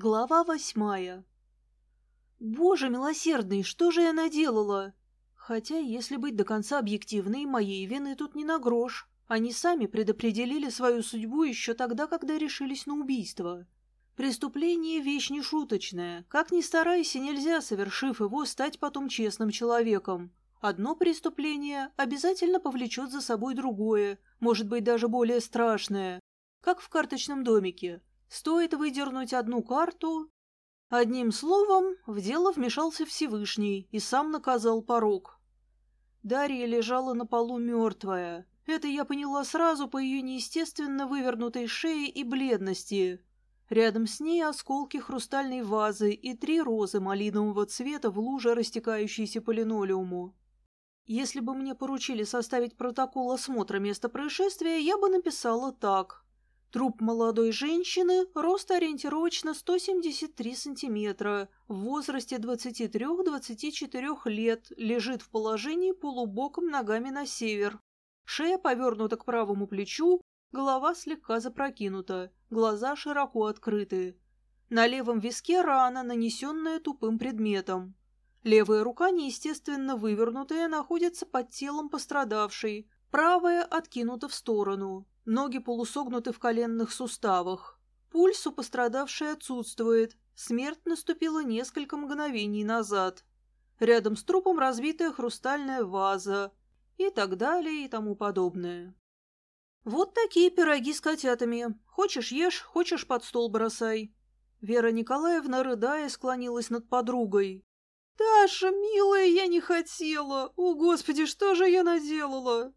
Глава восьмая. Боже милосердный, что же я наделала? Хотя, если быть до конца объективной, моей вины тут не на грош. Они сами предопределили свою судьбу еще тогда, когда решились на убийство. Преступление – вещь нешуточная. Как ни старайся, нельзя, совершив его, стать потом честным человеком. Одно преступление обязательно повлечет за собой другое, может быть, даже более страшное. Как в карточном домике – Стоит выдернуть одну карту... Одним словом, в дело вмешался Всевышний и сам наказал порог. Дарья лежала на полу мертвая. Это я поняла сразу по ее неестественно вывернутой шее и бледности. Рядом с ней осколки хрустальной вазы и три розы малинового цвета в луже, растекающейся по линолеуму. Если бы мне поручили составить протокол осмотра места происшествия, я бы написала так. Труп молодой женщины, рост ориентировочно 173 сантиметра, в возрасте 23-24 лет, лежит в положении полубоком ногами на север. Шея повернута к правому плечу, голова слегка запрокинута, глаза широко открыты. На левом виске рана, нанесенная тупым предметом. Левая рука, неестественно вывернутая, находится под телом пострадавшей, правая откинута в сторону. Ноги полусогнуты в коленных суставах. Пульс у пострадавшей отсутствует. Смерть наступила несколько мгновений назад. Рядом с трупом разбитая хрустальная ваза. И так далее, и тому подобное. Вот такие пироги с котятами. Хочешь ешь, хочешь под стол бросай. Вера Николаевна, рыдая, склонилась над подругой. «Даша, милая, я не хотела! О, Господи, что же я наделала?»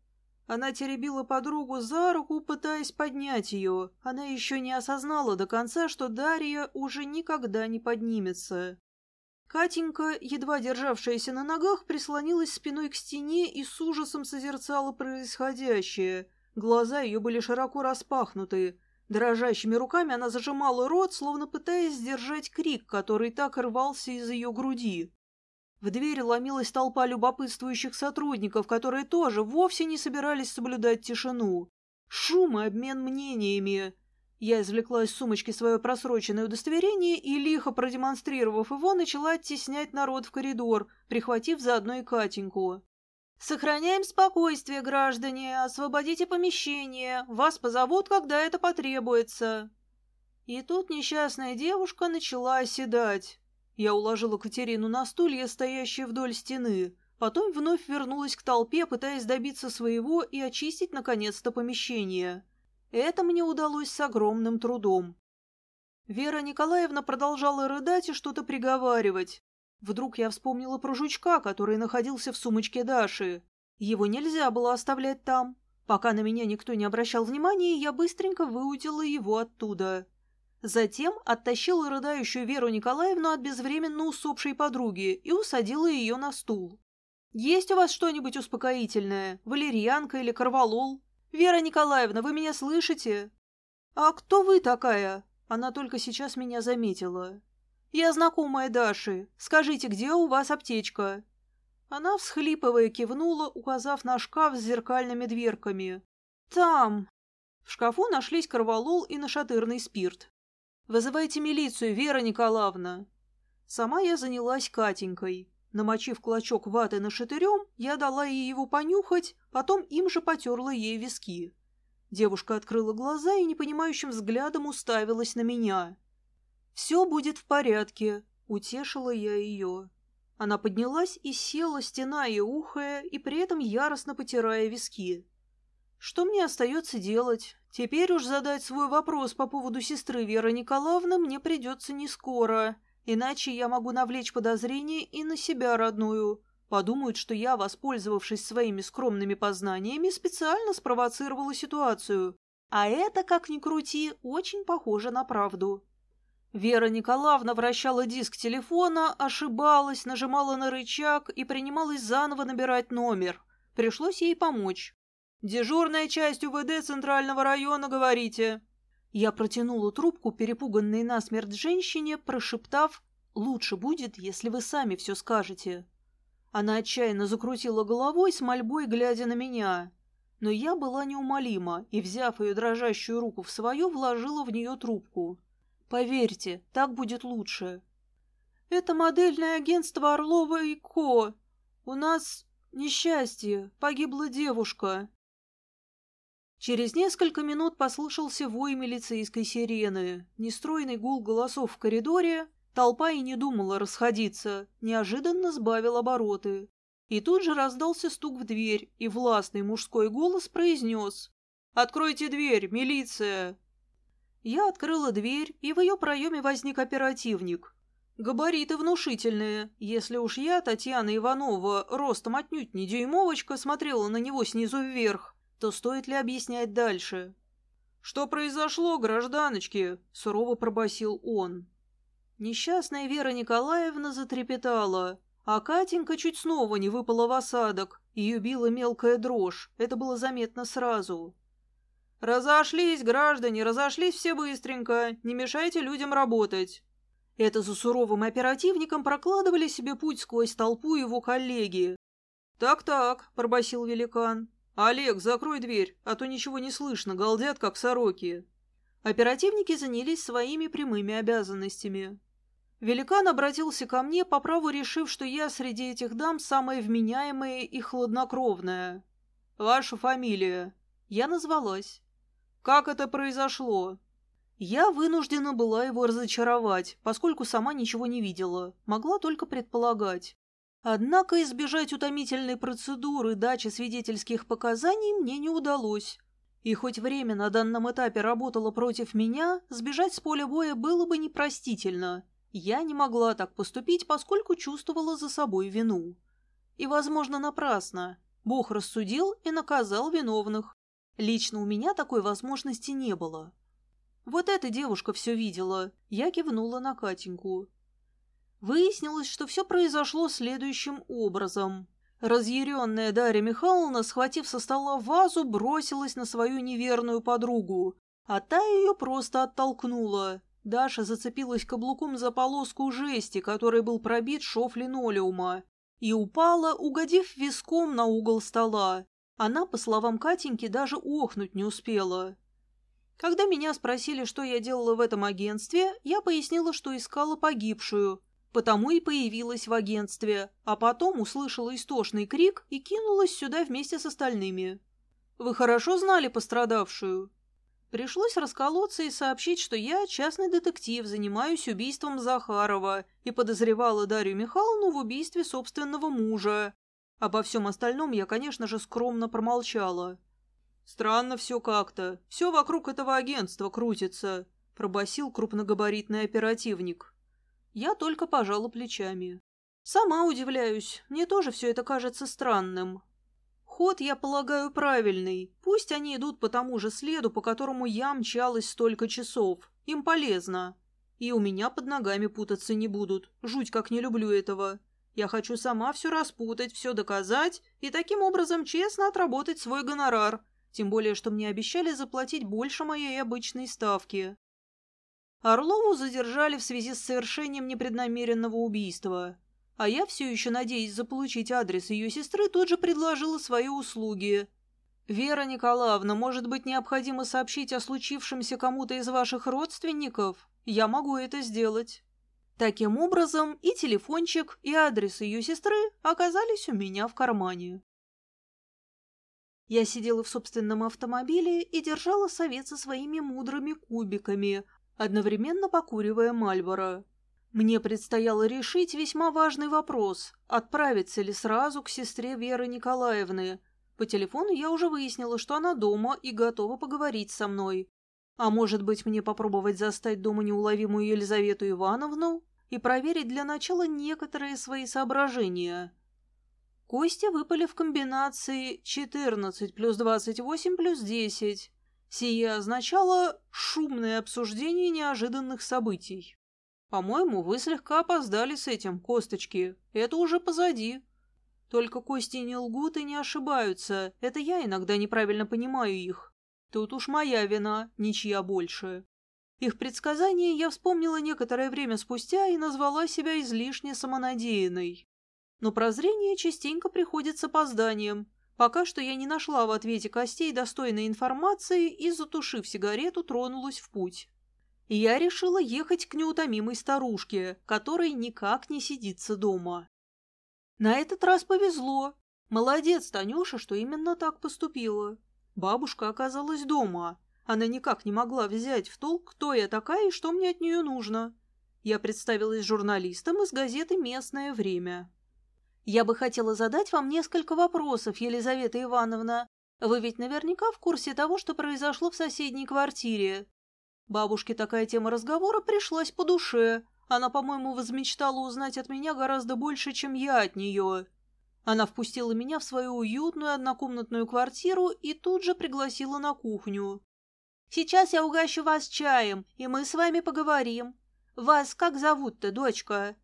Она теребила подругу за руку, пытаясь поднять ее. Она еще не осознала до конца, что Дарья уже никогда не поднимется. Катенька, едва державшаяся на ногах, прислонилась спиной к стене и с ужасом созерцала происходящее. Глаза ее были широко распахнуты. Дрожащими руками она зажимала рот, словно пытаясь сдержать крик, который так рвался из ее груди. В дверь ломилась толпа любопытствующих сотрудников, которые тоже вовсе не собирались соблюдать тишину. Шум и обмен мнениями. Я извлекла из сумочки свое просроченное удостоверение и, лихо продемонстрировав его, начала оттеснять народ в коридор, прихватив заодно и Катеньку. «Сохраняем спокойствие, граждане, освободите помещение, вас позовут, когда это потребуется». И тут несчастная девушка начала оседать. Я уложила Катерину на стулья, стоящие вдоль стены, потом вновь вернулась к толпе, пытаясь добиться своего и очистить наконец-то помещение. Это мне удалось с огромным трудом. Вера Николаевна продолжала рыдать и что-то приговаривать. Вдруг я вспомнила про жучка, который находился в сумочке Даши. Его нельзя было оставлять там. Пока на меня никто не обращал внимания, я быстренько выудила его оттуда. Затем оттащила рыдающую Веру Николаевну от безвременно усопшей подруги и усадила ее на стул. «Есть у вас что-нибудь успокоительное? Валерьянка или корвалол? Вера Николаевна, вы меня слышите?» «А кто вы такая?» Она только сейчас меня заметила. «Я знакомая Даши. Скажите, где у вас аптечка?» Она, всхлипывая, кивнула, указав на шкаф с зеркальными дверками. «Там!» В шкафу нашлись корвалол и нашатырный спирт. «Вызывайте милицию, Вера Николаевна!» Сама я занялась Катенькой. Намочив клочок ваты на шатырем, я дала ей его понюхать, потом им же потерла ей виски. Девушка открыла глаза и непонимающим взглядом уставилась на меня. «Все будет в порядке», — утешила я ее. Она поднялась и села, стена и ухая, и при этом яростно потирая виски. Что мне остается делать? Теперь уж задать свой вопрос по поводу сестры Веры Николаевны мне придется не скоро, иначе я могу навлечь подозрение и на себя родную. Подумают, что я, воспользовавшись своими скромными познаниями, специально спровоцировала ситуацию. А это, как ни крути, очень похоже на правду. Вера Николаевна вращала диск телефона, ошибалась, нажимала на рычаг и принималась заново набирать номер. Пришлось ей помочь. «Дежурная часть УВД Центрального района, говорите?» Я протянула трубку, перепуганной насмерть женщине, прошептав «Лучше будет, если вы сами все скажете». Она отчаянно закрутила головой с мольбой, глядя на меня. Но я была неумолима и, взяв ее дрожащую руку в свою, вложила в нее трубку. Поверьте, так будет лучше. Это модельное агентство Орлова и Ко. У нас несчастье, погибла девушка. Через несколько минут послышался вой милицейской сирены, нестройный гул голосов в коридоре, толпа и не думала расходиться, неожиданно сбавил обороты. И тут же раздался стук в дверь, и властный мужской голос произнес «Откройте дверь, милиция!» Я открыла дверь, и в ее проеме возник оперативник. Габариты внушительные. Если уж я, Татьяна Иванова, ростом отнюдь не дюймовочка, смотрела на него снизу вверх, то стоит ли объяснять дальше? «Что произошло, гражданочки?» — сурово пробасил он. Несчастная Вера Николаевна затрепетала, а Катенька чуть снова не выпала в осадок. Ее била мелкая дрожь, это было заметно сразу. «Разошлись, граждане, разошлись все быстренько, не мешайте людям работать». Это за суровым оперативником прокладывали себе путь сквозь толпу его коллеги. «Так-так», — пробасил великан, «Олег, закрой дверь, а то ничего не слышно, галдят, как сороки». Оперативники занялись своими прямыми обязанностями. Великан обратился ко мне, по праву решив, что я среди этих дам самая вменяемая и хладнокровная. «Ваша фамилия?» Я назвалась. «Как это произошло?» Я вынуждена была его разочаровать, поскольку сама ничего не видела, могла только предполагать. Однако избежать утомительной процедуры дачи свидетельских показаний мне не удалось. И хоть время на данном этапе работало против меня, сбежать с поля боя было бы непростительно. Я не могла так поступить, поскольку чувствовала за собой вину. И, возможно, напрасно. Бог рассудил и наказал виновных. Лично у меня такой возможности не было. Вот эта девушка все видела. Я кивнула на Катеньку. Выяснилось, что все произошло следующим образом. Разъяренная Дарья Михайловна, схватив со стола вазу, бросилась на свою неверную подругу, а та ее просто оттолкнула. Даша зацепилась каблуком за полоску жести, которой был пробит шов линолеума, и упала, угодив виском на угол стола. Она, по словам Катеньки, даже охнуть не успела. Когда меня спросили, что я делала в этом агентстве, я пояснила, что искала погибшую, Потому и появилась в агентстве, а потом услышала истошный крик и кинулась сюда вместе с остальными. Вы хорошо знали пострадавшую? Пришлось расколоться и сообщить, что я частный детектив, занимаюсь убийством Захарова и подозревала Дарью Михайловну в убийстве собственного мужа. Обо всем остальном я, конечно же, скромно промолчала. «Странно все как-то. Все вокруг этого агентства крутится», — пробасил крупногабаритный оперативник. Я только пожала плечами. Сама удивляюсь, мне тоже все это кажется странным. Ход, я полагаю, правильный. Пусть они идут по тому же следу, по которому я мчалась столько часов. Им полезно. И у меня под ногами путаться не будут. Жуть, как не люблю этого. Я хочу сама все распутать, все доказать и таким образом честно отработать свой гонорар. Тем более, что мне обещали заплатить больше моей обычной ставки. Орлову задержали в связи с совершением непреднамеренного убийства. А я все еще, надеясь заполучить адрес ее сестры, тут же предложила свои услуги. «Вера Николаевна, может быть, необходимо сообщить о случившемся кому-то из ваших родственников? Я могу это сделать». Таким образом, и телефончик, и адрес ее сестры оказались у меня в кармане. Я сидела в собственном автомобиле и держала совет со своими мудрыми кубиками, одновременно покуривая Мальборо. Мне предстояло решить весьма важный вопрос – отправиться ли сразу к сестре Веры Николаевны. По телефону я уже выяснила, что она дома и готова поговорить со мной. А может быть, мне попробовать застать дома неуловимую Елизавету Ивановну и проверить для начала некоторые свои соображения. Кости выпали в комбинации 14 плюс 28 плюс 10. Сие означало шумное обсуждение неожиданных событий. По-моему, вы слегка опоздали с этим, косточки. Это уже позади. Только кости не лгут и не ошибаются. Это я иногда неправильно понимаю их. Тут уж моя вина, ничья больше. Их предсказания я вспомнила некоторое время спустя и назвала себя излишне самонадеянной. Но прозрение частенько приходит с опозданием, Пока что я не нашла в ответе костей достойной информации и, затушив сигарету, тронулась в путь. я решила ехать к неутомимой старушке, которой никак не сидится дома. На этот раз повезло. Молодец, Танюша, что именно так поступила. Бабушка оказалась дома. Она никак не могла взять в толк, кто я такая и что мне от нее нужно. Я представилась журналистом из газеты «Местное время». «Я бы хотела задать вам несколько вопросов, Елизавета Ивановна. Вы ведь наверняка в курсе того, что произошло в соседней квартире. Бабушке такая тема разговора пришлась по душе. Она, по-моему, возмечтала узнать от меня гораздо больше, чем я от нее. Она впустила меня в свою уютную однокомнатную квартиру и тут же пригласила на кухню. «Сейчас я угощу вас чаем, и мы с вами поговорим. Вас как зовут-то, дочка?»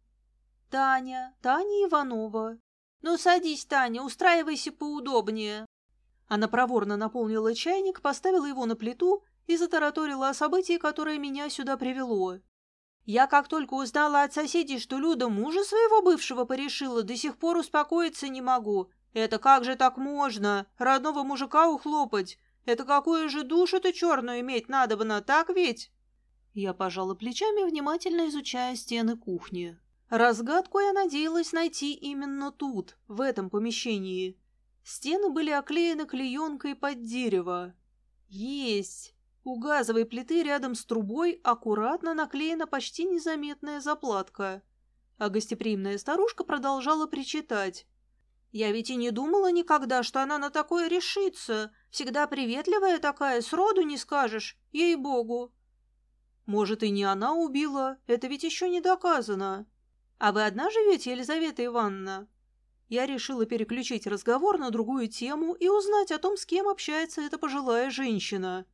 «Таня, Таня Иванова». «Ну, садись, Таня, устраивайся поудобнее». Она проворно наполнила чайник, поставила его на плиту и затараторила о событии, которое меня сюда привело. Я как только узнала от соседей, что Люда мужа своего бывшего порешила, до сих пор успокоиться не могу. Это как же так можно? Родного мужика ухлопать? Это какую же душу-то черную иметь надо бы на так ведь? Я пожала плечами, внимательно изучая стены кухни. Разгадку я надеялась найти именно тут, в этом помещении. Стены были оклеены клеенкой под дерево. Есть! У газовой плиты рядом с трубой аккуратно наклеена почти незаметная заплатка. А гостеприимная старушка продолжала причитать. «Я ведь и не думала никогда, что она на такое решится. Всегда приветливая такая, сроду не скажешь, ей-богу». «Может, и не она убила, это ведь еще не доказано. А вы одна живете, Елизавета Ивановна?» Я решила переключить разговор на другую тему и узнать о том, с кем общается эта пожилая женщина.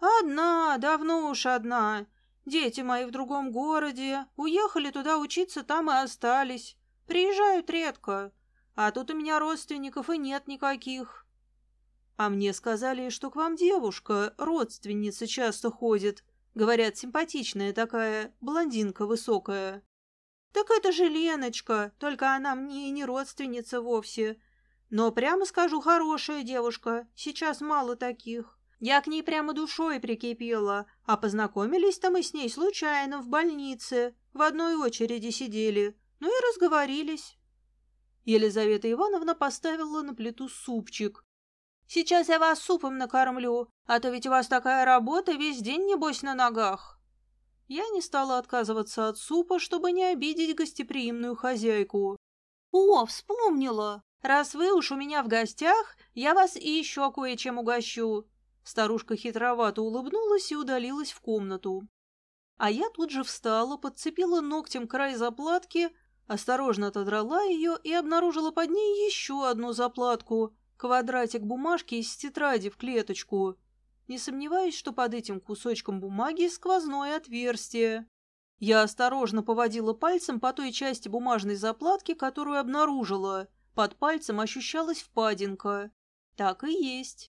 «Одна, давно уж одна. Дети мои в другом городе. Уехали туда учиться, там и остались. Приезжают редко. А тут у меня родственников и нет никаких». «А мне сказали, что к вам девушка, родственница, часто ходит. Говорят, симпатичная такая, блондинка высокая». «Так это же Леночка, только она мне и не родственница вовсе. Но, прямо скажу, хорошая девушка, сейчас мало таких». Я к ней прямо душой прикипела, а познакомились-то мы с ней случайно в больнице, в одной очереди сидели, ну и разговорились. Елизавета Ивановна поставила на плиту супчик. «Сейчас я вас супом накормлю, а то ведь у вас такая работа, весь день, небось, на ногах». Я не стала отказываться от супа, чтобы не обидеть гостеприимную хозяйку. «О, вспомнила! Раз вы уж у меня в гостях, я вас и еще кое-чем угощу. Старушка хитровато улыбнулась и удалилась в комнату. А я тут же встала, подцепила ногтем край заплатки, осторожно отодрала ее и обнаружила под ней еще одну заплатку, квадратик бумажки из тетради в клеточку. Не сомневаюсь, что под этим кусочком бумаги сквозное отверстие. Я осторожно поводила пальцем по той части бумажной заплатки, которую обнаружила. Под пальцем ощущалась впадинка. Так и есть.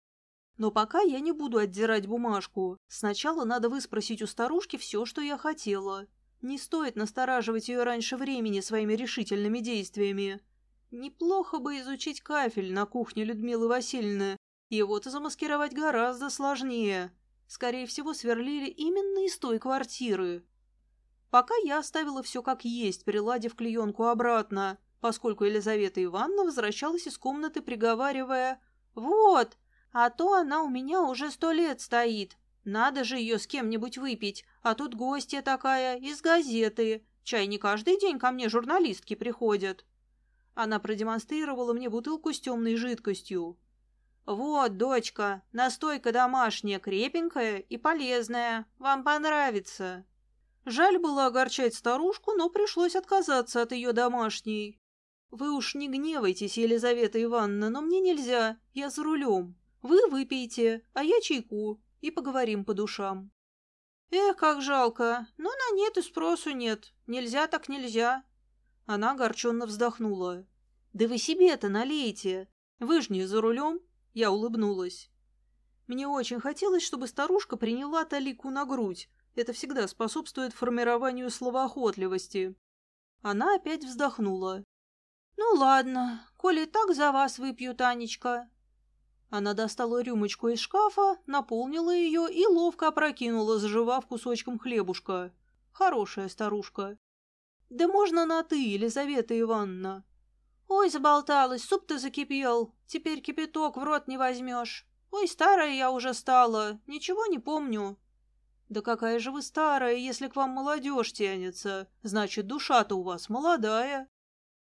Но пока я не буду отдирать бумажку. Сначала надо выспросить у старушки все, что я хотела. Не стоит настораживать ее раньше времени своими решительными действиями. Неплохо бы изучить кафель на кухне Людмилы Васильевны. Его-то замаскировать гораздо сложнее. Скорее всего, сверлили именно из той квартиры. Пока я оставила все как есть, приладив клеенку обратно, поскольку Елизавета Ивановна возвращалась из комнаты, приговаривая «Вот, а то она у меня уже сто лет стоит. Надо же ее с кем-нибудь выпить, а тут гостья такая, из газеты. Чай не каждый день ко мне журналистки приходят. Она продемонстрировала мне бутылку с темной жидкостью. «Вот, дочка, настойка домашняя, крепенькая и полезная. Вам понравится». Жаль было огорчать старушку, но пришлось отказаться от ее домашней. «Вы уж не гневайтесь, Елизавета Ивановна, но мне нельзя, я за рулем». Вы выпейте, а я чайку, и поговорим по душам. Эх, как жалко, но на нет и спросу нет. Нельзя так нельзя. Она огорченно вздохнула. Да вы себе-то налейте. Вы ж не за рулем. Я улыбнулась. Мне очень хотелось, чтобы старушка приняла талику на грудь. Это всегда способствует формированию словоохотливости. Она опять вздохнула. «Ну ладно, коли так за вас выпью, Танечка, Она достала рюмочку из шкафа, наполнила ее и ловко опрокинула, заживав кусочком хлебушка. Хорошая старушка. «Да можно на «ты», Елизавета Ивановна». «Ой, заболталась, суп-то закипел. Теперь кипяток в рот не возьмешь. Ой, старая я уже стала, ничего не помню». «Да какая же вы старая, если к вам молодежь тянется? Значит, душа-то у вас молодая».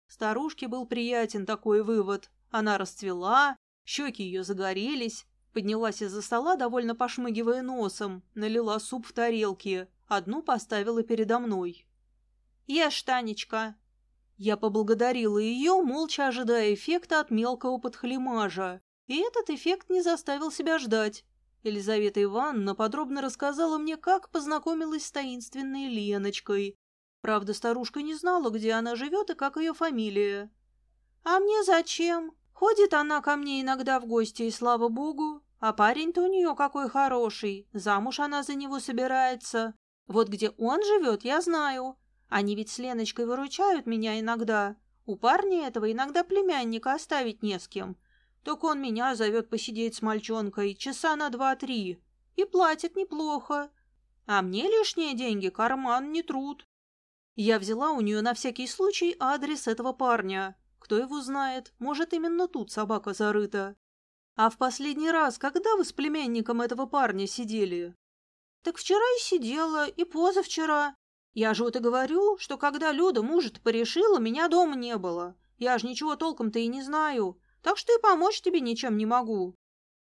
Старушке был приятен такой вывод. Она расцвела, щеки ее загорелись, поднялась из-за стола, довольно пошмыгивая носом, налила суп в тарелки, одну поставила передо мной. «Ешь, Танечка!» Я поблагодарила ее, молча ожидая эффекта от мелкого подхлемажа. И этот эффект не заставил себя ждать. Елизавета Ивановна подробно рассказала мне, как познакомилась с таинственной Леночкой. Правда, старушка не знала, где она живет и как ее фамилия. «А мне зачем? Ходит она ко мне иногда в гости, и слава богу. А парень-то у нее какой хороший, замуж она за него собирается. Вот где он живет, я знаю. Они ведь с Леночкой выручают меня иногда. У парня этого иногда племянника оставить не с кем. Так он меня зовет посидеть с мальчонкой часа на два-три. И платит неплохо. А мне лишние деньги карман не труд. Я взяла у нее на всякий случай адрес этого парня. Кто его знает, может, именно тут собака зарыта. А в последний раз, когда вы с племянником этого парня сидели? Так вчера и сидела, и позавчера. Я же вот и говорю, что когда Люда мужа-то порешила, меня дома не было. Я же ничего толком-то и не знаю так что и помочь тебе ничем не могу.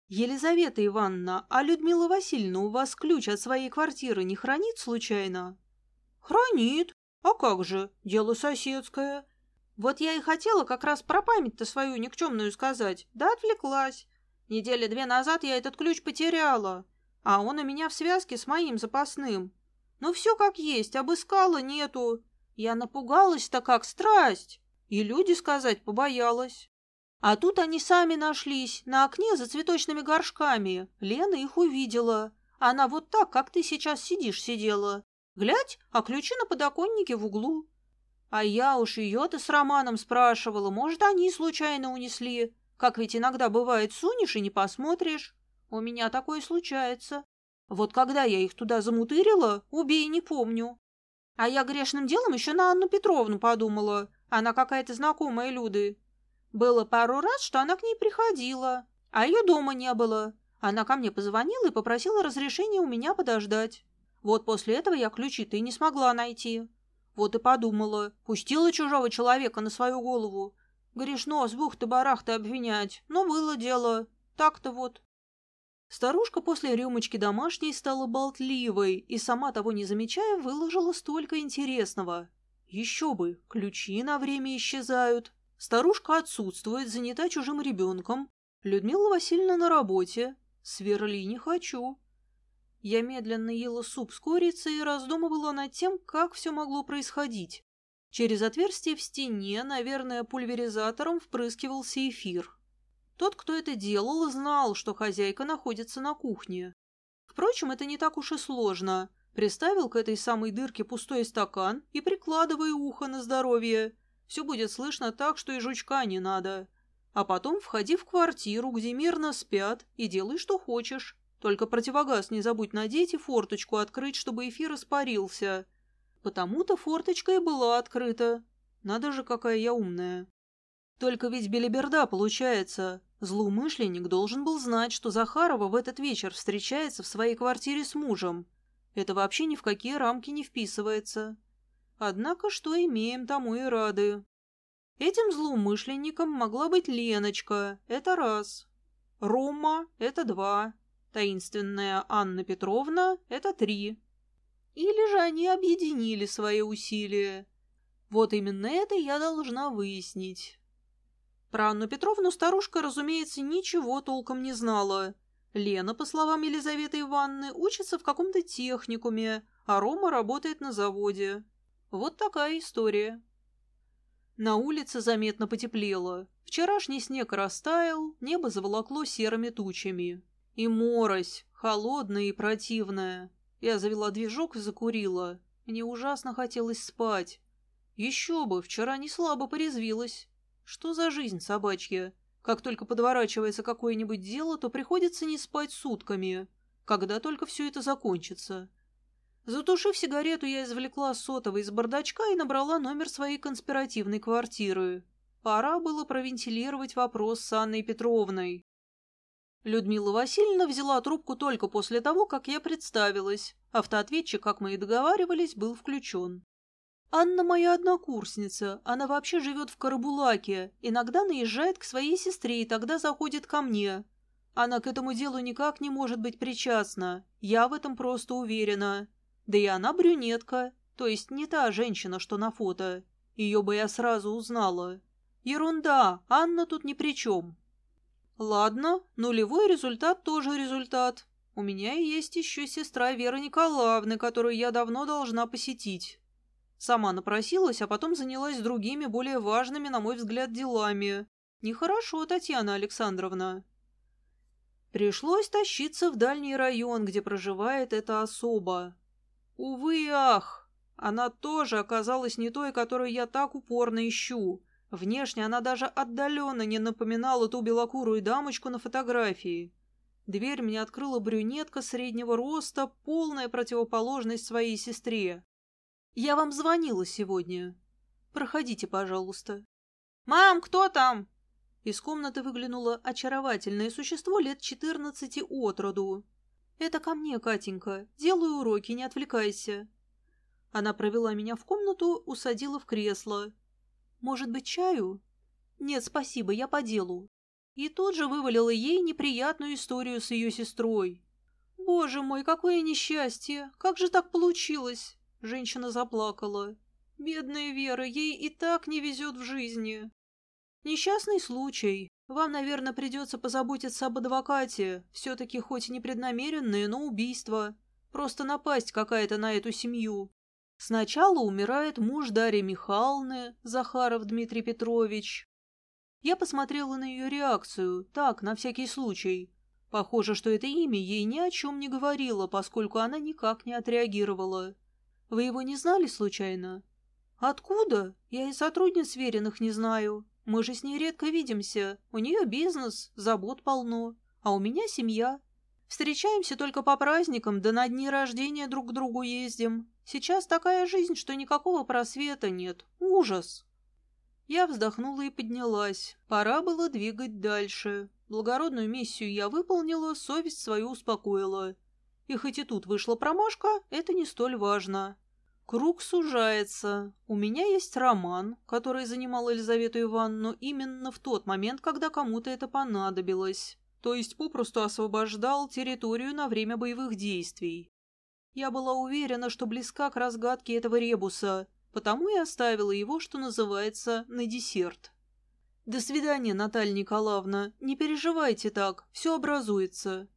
Елизавета Ивановна, а Людмила Васильевна у вас ключ от своей квартиры не хранит случайно? Хранит. А как же, дело соседское. Вот я и хотела как раз про память-то свою никчемную сказать, да отвлеклась. Недели две назад я этот ключ потеряла, а он у меня в связке с моим запасным. Ну все как есть, обыскала, нету. Я напугалась-то как страсть, и люди сказать побоялась. А тут они сами нашлись, на окне за цветочными горшками. Лена их увидела. Она вот так, как ты сейчас сидишь, сидела. Глядь, а ключи на подоконнике в углу. А я уж ее-то с Романом спрашивала, может, они случайно унесли. Как ведь иногда бывает, сунешь и не посмотришь. У меня такое случается. Вот когда я их туда замутырила, убей, не помню. А я грешным делом еще на Анну Петровну подумала. Она какая-то знакомая Люды. Было пару раз, что она к ней приходила, а ее дома не было. Она ко мне позвонила и попросила разрешения у меня подождать. Вот после этого я ключи-то и не смогла найти. Вот и подумала, пустила чужого человека на свою голову. Грешно с бухты-барахты обвинять, но было дело. Так-то вот. Старушка после рюмочки домашней стала болтливой и, сама того не замечая, выложила столько интересного. Еще бы, ключи на время исчезают, Старушка отсутствует, занята чужим ребенком. Людмила Васильевна на работе. Сверли не хочу. Я медленно ела суп с курицей и раздумывала над тем, как все могло происходить. Через отверстие в стене, наверное, пульверизатором впрыскивался эфир. Тот, кто это делал, знал, что хозяйка находится на кухне. Впрочем, это не так уж и сложно. Приставил к этой самой дырке пустой стакан и прикладывая ухо на здоровье. Все будет слышно так, что и жучка не надо. А потом входи в квартиру, где мирно спят, и делай, что хочешь. Только противогаз не забудь надеть и форточку открыть, чтобы эфир испарился. Потому-то форточка и была открыта. Надо же, какая я умная. Только ведь белиберда получается. Злоумышленник должен был знать, что Захарова в этот вечер встречается в своей квартире с мужем. Это вообще ни в какие рамки не вписывается. Однако что имеем, тому и рады. Этим злоумышленником могла быть Леночка, это раз. Рома — это два. Таинственная Анна Петровна — это три. Или же они объединили свои усилия. Вот именно это я должна выяснить. Про Анну Петровну старушка, разумеется, ничего толком не знала. Лена, по словам Елизаветы Ивановны, учится в каком-то техникуме, а Рома работает на заводе. Вот такая история. На улице заметно потеплело. Вчерашний снег растаял, небо заволокло серыми тучами. И морось, холодная и противная. Я завела движок и закурила. Мне ужасно хотелось спать. Еще бы, вчера не слабо порезвилась. Что за жизнь собачья? Как только подворачивается какое-нибудь дело, то приходится не спать сутками. Когда только все это закончится. Затушив сигарету, я извлекла сотовый из бардачка и набрала номер своей конспиративной квартиры. Пора было провентилировать вопрос с Анной Петровной. Людмила Васильевна взяла трубку только после того, как я представилась. Автоответчик, как мы и договаривались, был включен. Анна моя однокурсница, она вообще живет в Карабулаке, иногда наезжает к своей сестре и тогда заходит ко мне. Она к этому делу никак не может быть причастна, я в этом просто уверена. Да и она брюнетка, то есть не та женщина, что на фото. Ее бы я сразу узнала. Ерунда, Анна тут ни при чем. Ладно, нулевой результат тоже результат. У меня есть еще сестра Вера Николаевны, которую я давно должна посетить. Сама напросилась, а потом занялась другими, более важными, на мой взгляд, делами. Нехорошо, Татьяна Александровна. Пришлось тащиться в дальний район, где проживает эта особа. Увы и ах, она тоже оказалась не той, которую я так упорно ищу. Внешне она даже отдаленно не напоминала ту белокурую дамочку на фотографии. Дверь мне открыла брюнетка среднего роста, полная противоположность своей сестре. Я вам звонила сегодня. Проходите, пожалуйста. Мам, кто там? Из комнаты выглянуло очаровательное существо лет четырнадцати от роду. Это ко мне, Катенька. Делаю уроки, не отвлекайся. Она провела меня в комнату, усадила в кресло. Может быть, чаю? Нет, спасибо, я по делу. И тут же вывалила ей неприятную историю с ее сестрой. Боже мой, какое несчастье! Как же так получилось? Женщина заплакала. «Бедная Вера, ей и так не везет в жизни». «Несчастный случай. Вам, наверное, придется позаботиться об адвокате. Все-таки хоть и непреднамеренное, но убийство. Просто напасть какая-то на эту семью. Сначала умирает муж Дарьи Михайловны, Захаров Дмитрий Петрович. Я посмотрела на ее реакцию, так, на всякий случай. Похоже, что это имя ей ни о чем не говорило, поскольку она никак не отреагировала. Вы его не знали случайно? Откуда? Я и сотрудниц веренных не знаю. Мы же с ней редко видимся. У нее бизнес, забот полно. А у меня семья. Встречаемся только по праздникам, да на дни рождения друг к другу ездим. Сейчас такая жизнь, что никакого просвета нет. Ужас!» Я вздохнула и поднялась. Пора было двигать дальше. Благородную миссию я выполнила, совесть свою успокоила. И хоть и тут вышла промашка, это не столь важно. Круг сужается. У меня есть роман, который занимал Елизавету Ивановну именно в тот момент, когда кому-то это понадобилось. То есть попросту освобождал территорию на время боевых действий. Я была уверена, что близка к разгадке этого ребуса, потому и оставила его, что называется, на десерт. «До свидания, Наталья Николаевна. Не переживайте так, все образуется.